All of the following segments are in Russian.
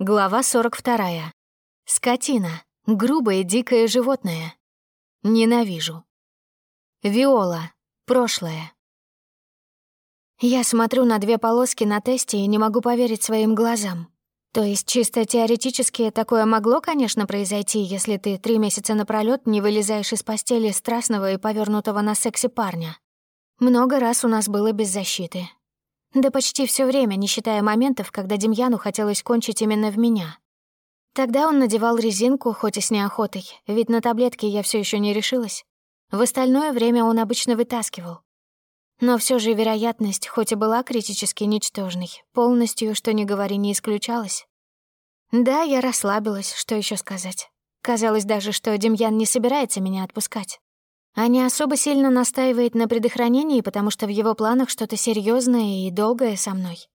Глава 42. Скотина. Грубое дикое животное. Ненавижу. Виола. Прошлое. Я смотрю на две полоски на тесте и не могу поверить своим глазам. То есть чисто теоретически такое могло, конечно, произойти, если ты три месяца напролёт не вылезаешь из постели страстного и повернутого на сексе парня. Много раз у нас было без защиты, да почти все время, не считая моментов, когда Демьяну хотелось кончить именно в меня. Тогда он надевал резинку, хоть и с неохотой, ведь на таблетки я все еще не решилась. В остальное время он обычно вытаскивал. Но все же вероятность, хоть и была критически ничтожной, полностью, что ни говори, не исключалась. Да, я расслабилась, что еще сказать. Казалось даже, что Демьян не собирается меня отпускать а не особо сильно настаивает на предохранении, потому что в его планах что-то серьезное и долгое со мной.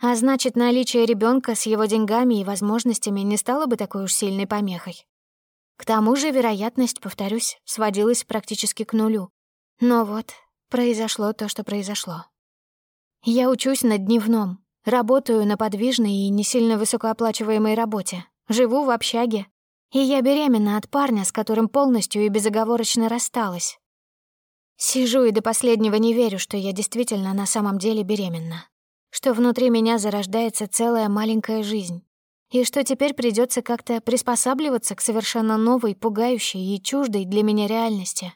А значит, наличие ребенка с его деньгами и возможностями не стало бы такой уж сильной помехой. К тому же вероятность, повторюсь, сводилась практически к нулю. Но вот, произошло то, что произошло. Я учусь на дневном, работаю на подвижной и не сильно высокооплачиваемой работе, живу в общаге, и я беременна от парня, с которым полностью и безоговорочно рассталась. Сижу и до последнего не верю, что я действительно на самом деле беременна. Что внутри меня зарождается целая маленькая жизнь. И что теперь придется как-то приспосабливаться к совершенно новой, пугающей и чуждой для меня реальности.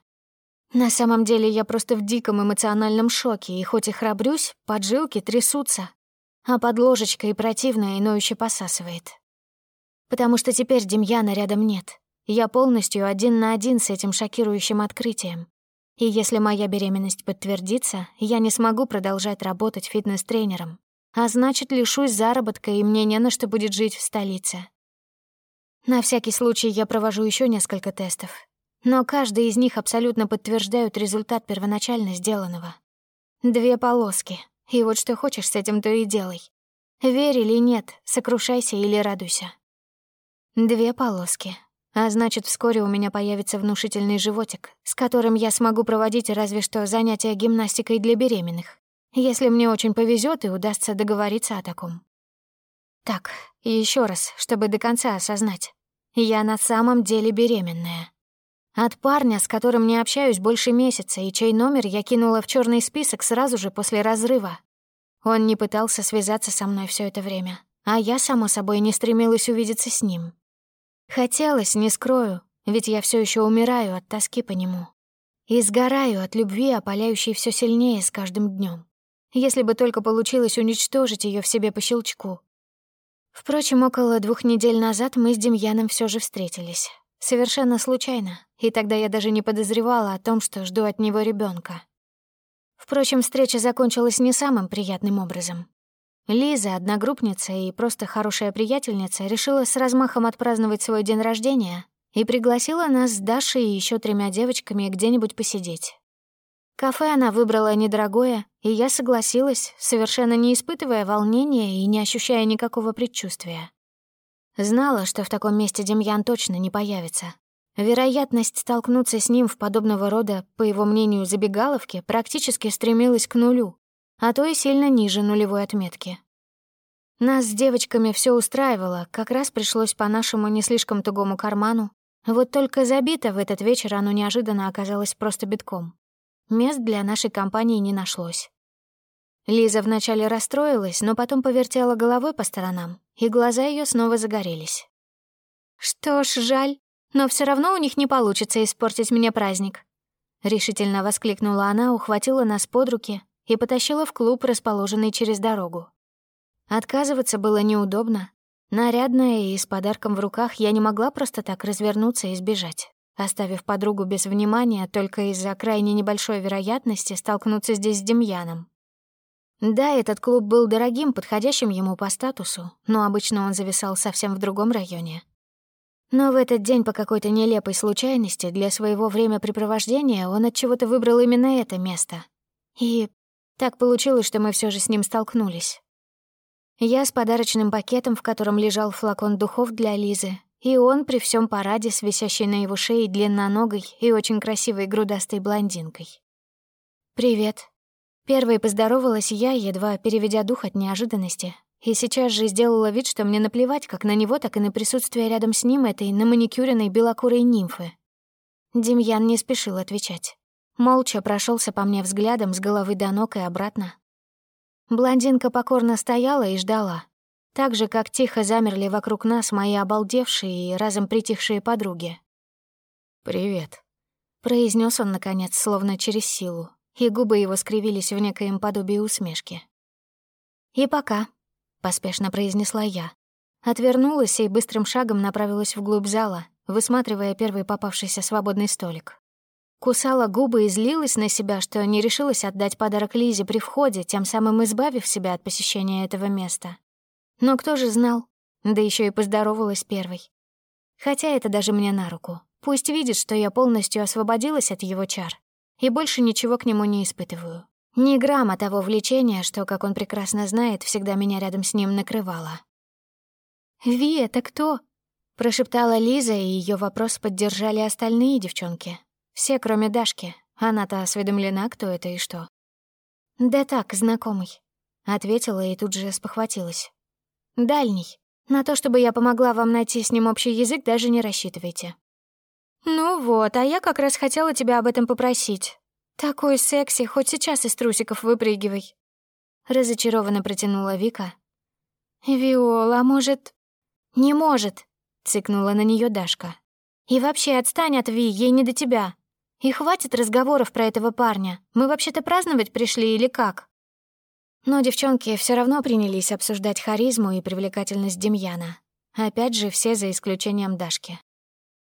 На самом деле я просто в диком эмоциональном шоке, и хоть и храбрюсь, поджилки трясутся, а под ложечкой противно и ноюще посасывает потому что теперь Демьяна рядом нет. Я полностью один на один с этим шокирующим открытием. И если моя беременность подтвердится, я не смогу продолжать работать фитнес-тренером. А значит, лишусь заработка, и мне не на что будет жить в столице. На всякий случай я провожу еще несколько тестов. Но каждый из них абсолютно подтверждают результат первоначально сделанного. Две полоски. И вот что хочешь с этим, то и делай. Верь или нет, сокрушайся или радуйся. Две полоски. А значит, вскоре у меня появится внушительный животик, с которым я смогу проводить разве что занятия гимнастикой для беременных, если мне очень повезет и удастся договориться о таком. Так, еще раз, чтобы до конца осознать. Я на самом деле беременная. От парня, с которым не общаюсь больше месяца и чей номер я кинула в черный список сразу же после разрыва. Он не пытался связаться со мной все это время, а я, само собой, не стремилась увидеться с ним. Хотелось, не скрою, ведь я все еще умираю от тоски по нему. И сгораю от любви, опаляющей все сильнее с каждым днем. Если бы только получилось уничтожить ее в себе по щелчку. Впрочем, около двух недель назад мы с Демьяном все же встретились. Совершенно случайно, и тогда я даже не подозревала о том, что жду от него ребенка. Впрочем, встреча закончилась не самым приятным образом. Лиза, одногруппница и просто хорошая приятельница, решила с размахом отпраздновать свой день рождения и пригласила нас с Дашей и еще тремя девочками где-нибудь посидеть. Кафе она выбрала недорогое, и я согласилась, совершенно не испытывая волнения и не ощущая никакого предчувствия. Знала, что в таком месте Демьян точно не появится. Вероятность столкнуться с ним в подобного рода, по его мнению, забегаловке практически стремилась к нулю а то и сильно ниже нулевой отметки. Нас с девочками все устраивало, как раз пришлось по нашему не слишком тугому карману. Вот только забито в этот вечер оно неожиданно оказалось просто битком. Мест для нашей компании не нашлось. Лиза вначале расстроилась, но потом повертела головой по сторонам, и глаза ее снова загорелись. «Что ж, жаль, но все равно у них не получится испортить мне праздник», — решительно воскликнула она, ухватила нас под руки и потащила в клуб, расположенный через дорогу. Отказываться было неудобно. Нарядная и с подарком в руках я не могла просто так развернуться и сбежать, оставив подругу без внимания только из-за крайне небольшой вероятности столкнуться здесь с Демьяном. Да, этот клуб был дорогим, подходящим ему по статусу, но обычно он зависал совсем в другом районе. Но в этот день по какой-то нелепой случайности для своего времяпрепровождения он от чего-то выбрал именно это место. И так получилось, что мы все же с ним столкнулись. Я с подарочным пакетом, в котором лежал флакон духов для Лизы, и он при всем параде с висящей на его шее длинноногой и очень красивой грудастой блондинкой. «Привет». Первой поздоровалась я, едва переведя дух от неожиданности, и сейчас же сделала вид, что мне наплевать как на него, так и на присутствие рядом с ним этой наманикюренной белокурой нимфы. Демьян не спешил отвечать. Молча прошелся по мне взглядом с головы до ног и обратно. Блондинка покорно стояла и ждала, так же, как тихо замерли вокруг нас мои обалдевшие и разом притихшие подруги. «Привет», — произнес он, наконец, словно через силу, и губы его скривились в некоем подобии усмешки. «И пока», — поспешно произнесла я. Отвернулась и быстрым шагом направилась вглубь зала, высматривая первый попавшийся свободный столик. Кусала губы и злилась на себя, что не решилась отдать подарок Лизе при входе, тем самым избавив себя от посещения этого места. Но кто же знал? Да еще и поздоровалась первой. Хотя это даже мне на руку. Пусть видит, что я полностью освободилась от его чар и больше ничего к нему не испытываю. Ни грамма того влечения, что, как он прекрасно знает, всегда меня рядом с ним накрывало. «Ви, это кто?» — прошептала Лиза, и ее вопрос поддержали остальные девчонки. Все, кроме Дашки. Она-то осведомлена, кто это и что. «Да так, знакомый», — ответила и тут же спохватилась. Дальний. На то, чтобы я помогла вам найти с ним общий язык, даже не рассчитывайте. Ну вот, а я как раз хотела тебя об этом попросить. Такой секси, хоть сейчас из трусиков выпрыгивай. Разочарованно протянула Вика. Виола, может... Не может, цыкнула на нее Дашка. И вообще отстань от Ви, ей не до тебя. И хватит разговоров про этого парня. Мы вообще-то праздновать пришли или как? Но девчонки все равно принялись обсуждать харизму и привлекательность Демьяна. Опять же, все за исключением Дашки.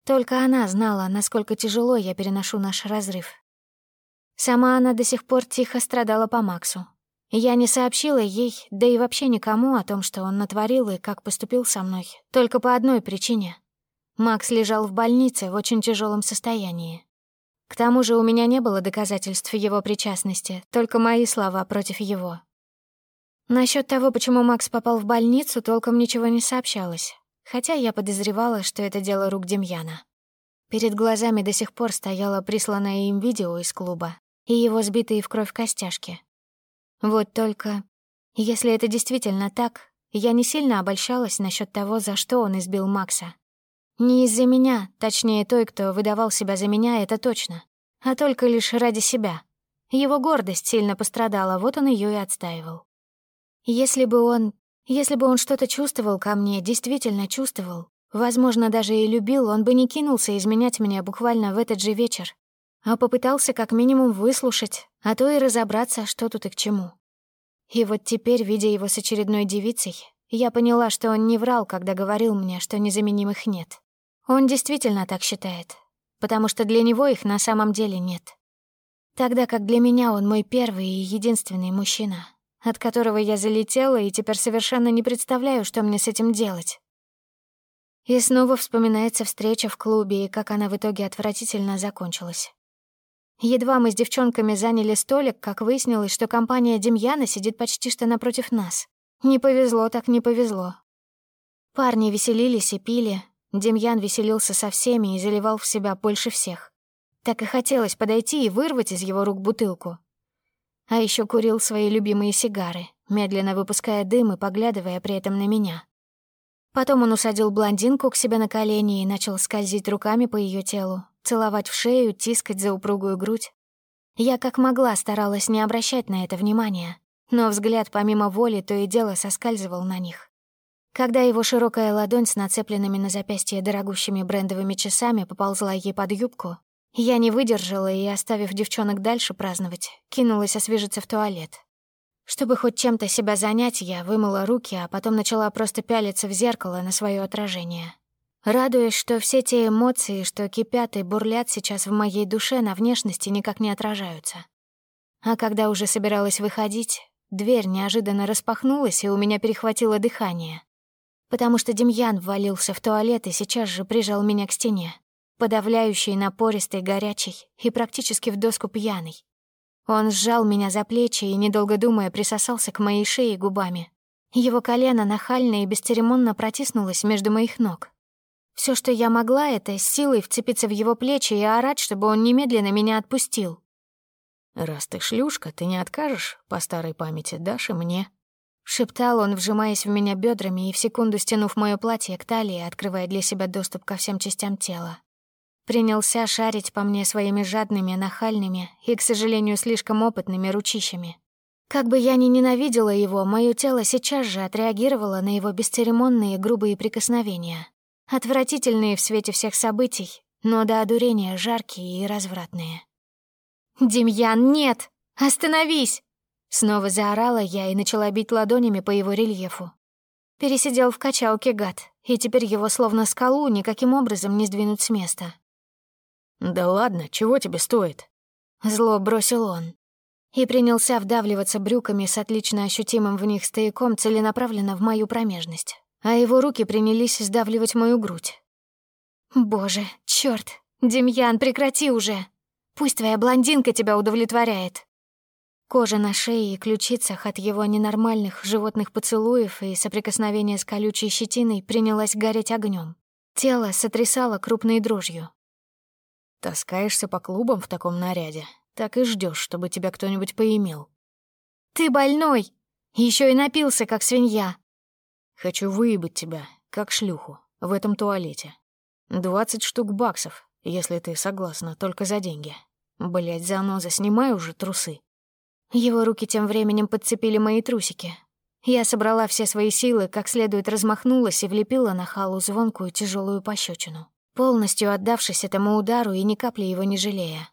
Только она знала, насколько тяжело я переношу наш разрыв. Сама она до сих пор тихо страдала по Максу. Я не сообщила ей, да и вообще никому о том, что он натворил и как поступил со мной, только по одной причине. Макс лежал в больнице в очень тяжелом состоянии. К тому же у меня не было доказательств его причастности, только мои слова против его. Насчет того, почему Макс попал в больницу, толком ничего не сообщалось, хотя я подозревала, что это дело рук Демьяна. Перед глазами до сих пор стояло присланное им видео из клуба и его сбитые в кровь костяшки. Вот только, если это действительно так, я не сильно обольщалась насчет того, за что он избил Макса. Не из-за меня, точнее той, кто выдавал себя за меня, это точно, а только лишь ради себя. Его гордость сильно пострадала, вот он ее и отстаивал. Если бы он... Если бы он что-то чувствовал ко мне, действительно чувствовал, возможно, даже и любил, он бы не кинулся изменять меня буквально в этот же вечер, а попытался как минимум выслушать, а то и разобраться, что тут и к чему. И вот теперь, видя его с очередной девицей, я поняла, что он не врал, когда говорил мне, что незаменимых нет. Он действительно так считает, потому что для него их на самом деле нет. Тогда как для меня он мой первый и единственный мужчина, от которого я залетела и теперь совершенно не представляю, что мне с этим делать. И снова вспоминается встреча в клубе и как она в итоге отвратительно закончилась. Едва мы с девчонками заняли столик, как выяснилось, что компания Демьяна сидит почти что напротив нас. Не повезло так не повезло. Парни веселились и пили, Демьян веселился со всеми и заливал в себя больше всех. Так и хотелось подойти и вырвать из его рук бутылку, а еще курил свои любимые сигары, медленно выпуская дым и поглядывая при этом на меня. Потом он усадил блондинку к себе на колени и начал скользить руками по ее телу, целовать в шею, тискать за упругую грудь. Я как могла старалась не обращать на это внимания, но взгляд помимо воли то и дело соскальзывал на них. Когда его широкая ладонь с нацепленными на запястье дорогущими брендовыми часами поползла ей под юбку, я не выдержала и, оставив девчонок дальше праздновать, кинулась освежиться в туалет. Чтобы хоть чем-то себя занять, я вымыла руки, а потом начала просто пялиться в зеркало на свое отражение. Радуясь, что все те эмоции, что кипят и бурлят сейчас в моей душе, на внешности никак не отражаются. А когда уже собиралась выходить, дверь неожиданно распахнулась, и у меня перехватило дыхание. Потому что Демьян ввалился в туалет и сейчас же прижал меня к стене подавляющий, напористый, горячий и практически в доску пьяный. Он сжал меня за плечи и, недолго думая, присосался к моей шее губами. Его колено нахально и бесцеремонно протиснулось между моих ног. Все, что я могла, это с силой вцепиться в его плечи и орать, чтобы он немедленно меня отпустил. «Раз ты шлюшка, ты не откажешь, по старой памяти, дашь и мне». Шептал он, вжимаясь в меня бедрами и в секунду стянув мое платье к талии, открывая для себя доступ ко всем частям тела. Принялся шарить по мне своими жадными, нахальными и, к сожалению, слишком опытными ручищами. Как бы я ни ненавидела его, мое тело сейчас же отреагировало на его бесцеремонные грубые прикосновения. Отвратительные в свете всех событий, но до одурения жаркие и развратные. «Демьян, нет! Остановись!» Снова заорала я и начала бить ладонями по его рельефу. Пересидел в качалке гад, и теперь его словно скалу никаким образом не сдвинуть с места. «Да ладно, чего тебе стоит?» Зло бросил он. И принялся вдавливаться брюками с отлично ощутимым в них стояком целенаправленно в мою промежность, а его руки принялись сдавливать мою грудь. «Боже, чёрт! Демьян, прекрати уже! Пусть твоя блондинка тебя удовлетворяет!» Кожа на шее и ключицах от его ненормальных животных поцелуев и соприкосновения с колючей щетиной принялась гореть огнем. Тело сотрясало крупной дрожью. «Таскаешься по клубам в таком наряде, так и ждешь, чтобы тебя кто-нибудь поимел». «Ты больной! Еще и напился, как свинья!» «Хочу выебать тебя, как шлюху, в этом туалете. Двадцать штук баксов, если ты согласна, только за деньги. Блядь, заноза, снимай уже трусы». Его руки тем временем подцепили мои трусики. Я собрала все свои силы, как следует размахнулась и влепила на Халу звонкую тяжелую пощечину, полностью отдавшись этому удару и ни капли его не жалея.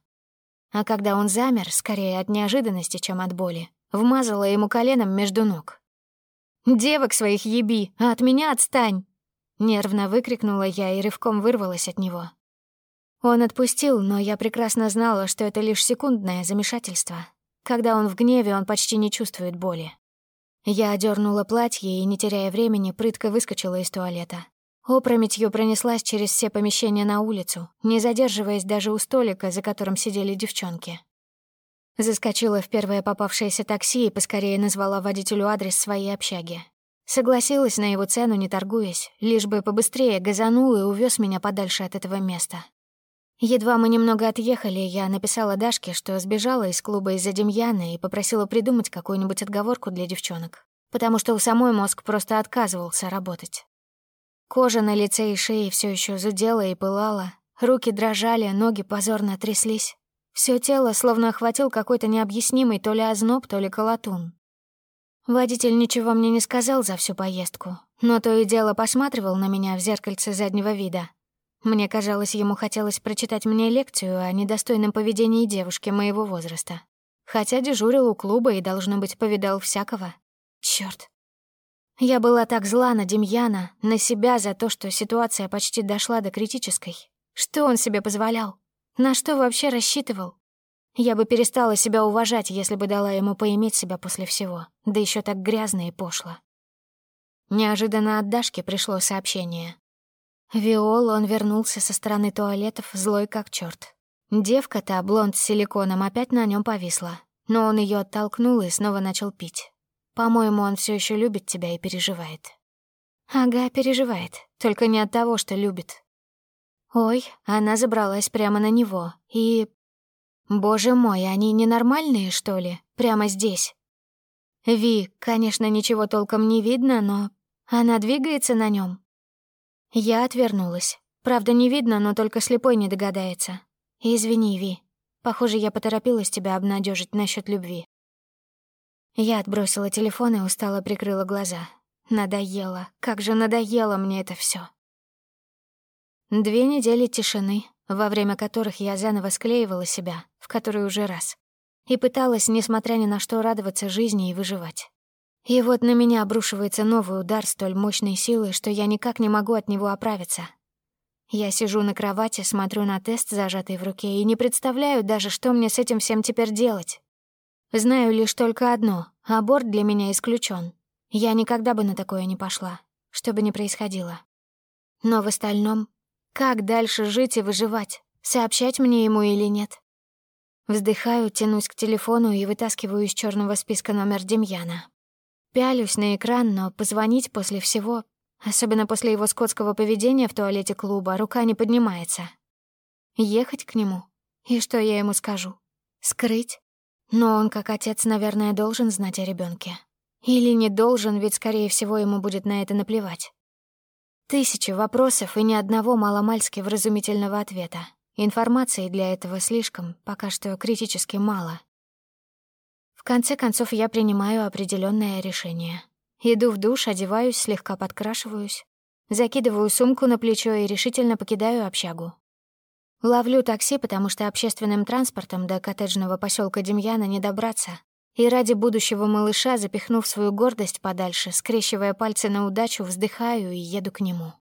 А когда он замер, скорее от неожиданности, чем от боли, вмазала ему коленом между ног. «Девок своих еби, а от меня отстань!» Нервно выкрикнула я и рывком вырвалась от него. Он отпустил, но я прекрасно знала, что это лишь секундное замешательство, когда он в гневе, он почти не чувствует боли. Я одернула платье и, не теряя времени, прытко выскочила из туалета. Опрометью пронеслась через все помещения на улицу, не задерживаясь даже у столика, за которым сидели девчонки. Заскочила в первое попавшееся такси и поскорее назвала водителю адрес своей общаги. Согласилась на его цену, не торгуясь, лишь бы побыстрее газанул и увез меня подальше от этого места. Едва мы немного отъехали, я написала Дашке, что сбежала из клуба из-за Демьяна и попросила придумать какую-нибудь отговорку для девчонок, потому что у самой мозг просто отказывался работать. Кожа на лице и шее все еще зудела и пылала, руки дрожали, ноги позорно тряслись. Все тело словно охватил какой-то необъяснимый то ли озноб, то ли колотун. Водитель ничего мне не сказал за всю поездку, но то и дело посматривал на меня в зеркальце заднего вида, мне казалось, ему хотелось прочитать мне лекцию о недостойном поведении девушки моего возраста. Хотя дежурил у клуба и, должно быть, повидал всякого. Чёрт. Я была так зла на Демьяна, на себя за то, что ситуация почти дошла до критической. Что он себе позволял? На что вообще рассчитывал? Я бы перестала себя уважать, если бы дала ему поиметь себя после всего, да еще так грязно и пошло. Неожиданно от Дашки пришло сообщение. Виол он вернулся со стороны туалетов, злой как черт. Девка-то, блонд с силиконом, опять на нем повисла, но он ее оттолкнул и снова начал пить. По-моему, он все еще любит тебя и переживает. Ага, переживает, только не от того, что любит. Ой, она забралась прямо на него, и... Боже мой, они ненормальные, что ли? Прямо здесь. Ви, конечно, ничего толком не видно, но она двигается на нем. Я отвернулась. Правда, не видно, но только слепой не догадается. Извини, Ви. Похоже, я поторопилась тебя обнадежить насчет любви. Я отбросила телефон и устало прикрыла глаза. Надоело. Как же надоело мне это все. Две недели тишины, во время которых я заново склеивала себя, в который уже раз, и пыталась, несмотря ни на что, радоваться жизни и выживать. И вот на меня обрушивается новый удар столь мощной силы, что я никак не могу от него оправиться. Я сижу на кровати, смотрю на тест, зажатый в руке, и не представляю даже, что мне с этим всем теперь делать. Знаю лишь только одно — аборт для меня исключен. Я никогда бы на такое не пошла, что бы ни происходило. Но в остальном, как дальше жить и выживать? Сообщать мне ему или нет? Вздыхаю, тянусь к телефону и вытаскиваю из черного списка номер Демьяна. Пялюсь на экран, но позвонить после всего, особенно после его скотского поведения в туалете клуба, рука не поднимается. Ехать к нему? И что я ему скажу? Скрыть? Но он, как отец, наверное, должен знать о ребенке. Или не должен, ведь, скорее всего, ему будет на это наплевать. Тысячи вопросов и ни одного маломальски вразумительного ответа. Информации для этого слишком, пока что критически мало. В конце концов, я принимаю определенное решение. Иду в душ, одеваюсь, слегка подкрашиваюсь, закидываю сумку на плечо и решительно покидаю общагу. Ловлю такси, потому что общественным транспортом до коттеджного поселка Демьяна не добраться. И ради будущего малыша, запихнув свою гордость подальше, скрещивая пальцы на удачу, вздыхаю и еду к нему.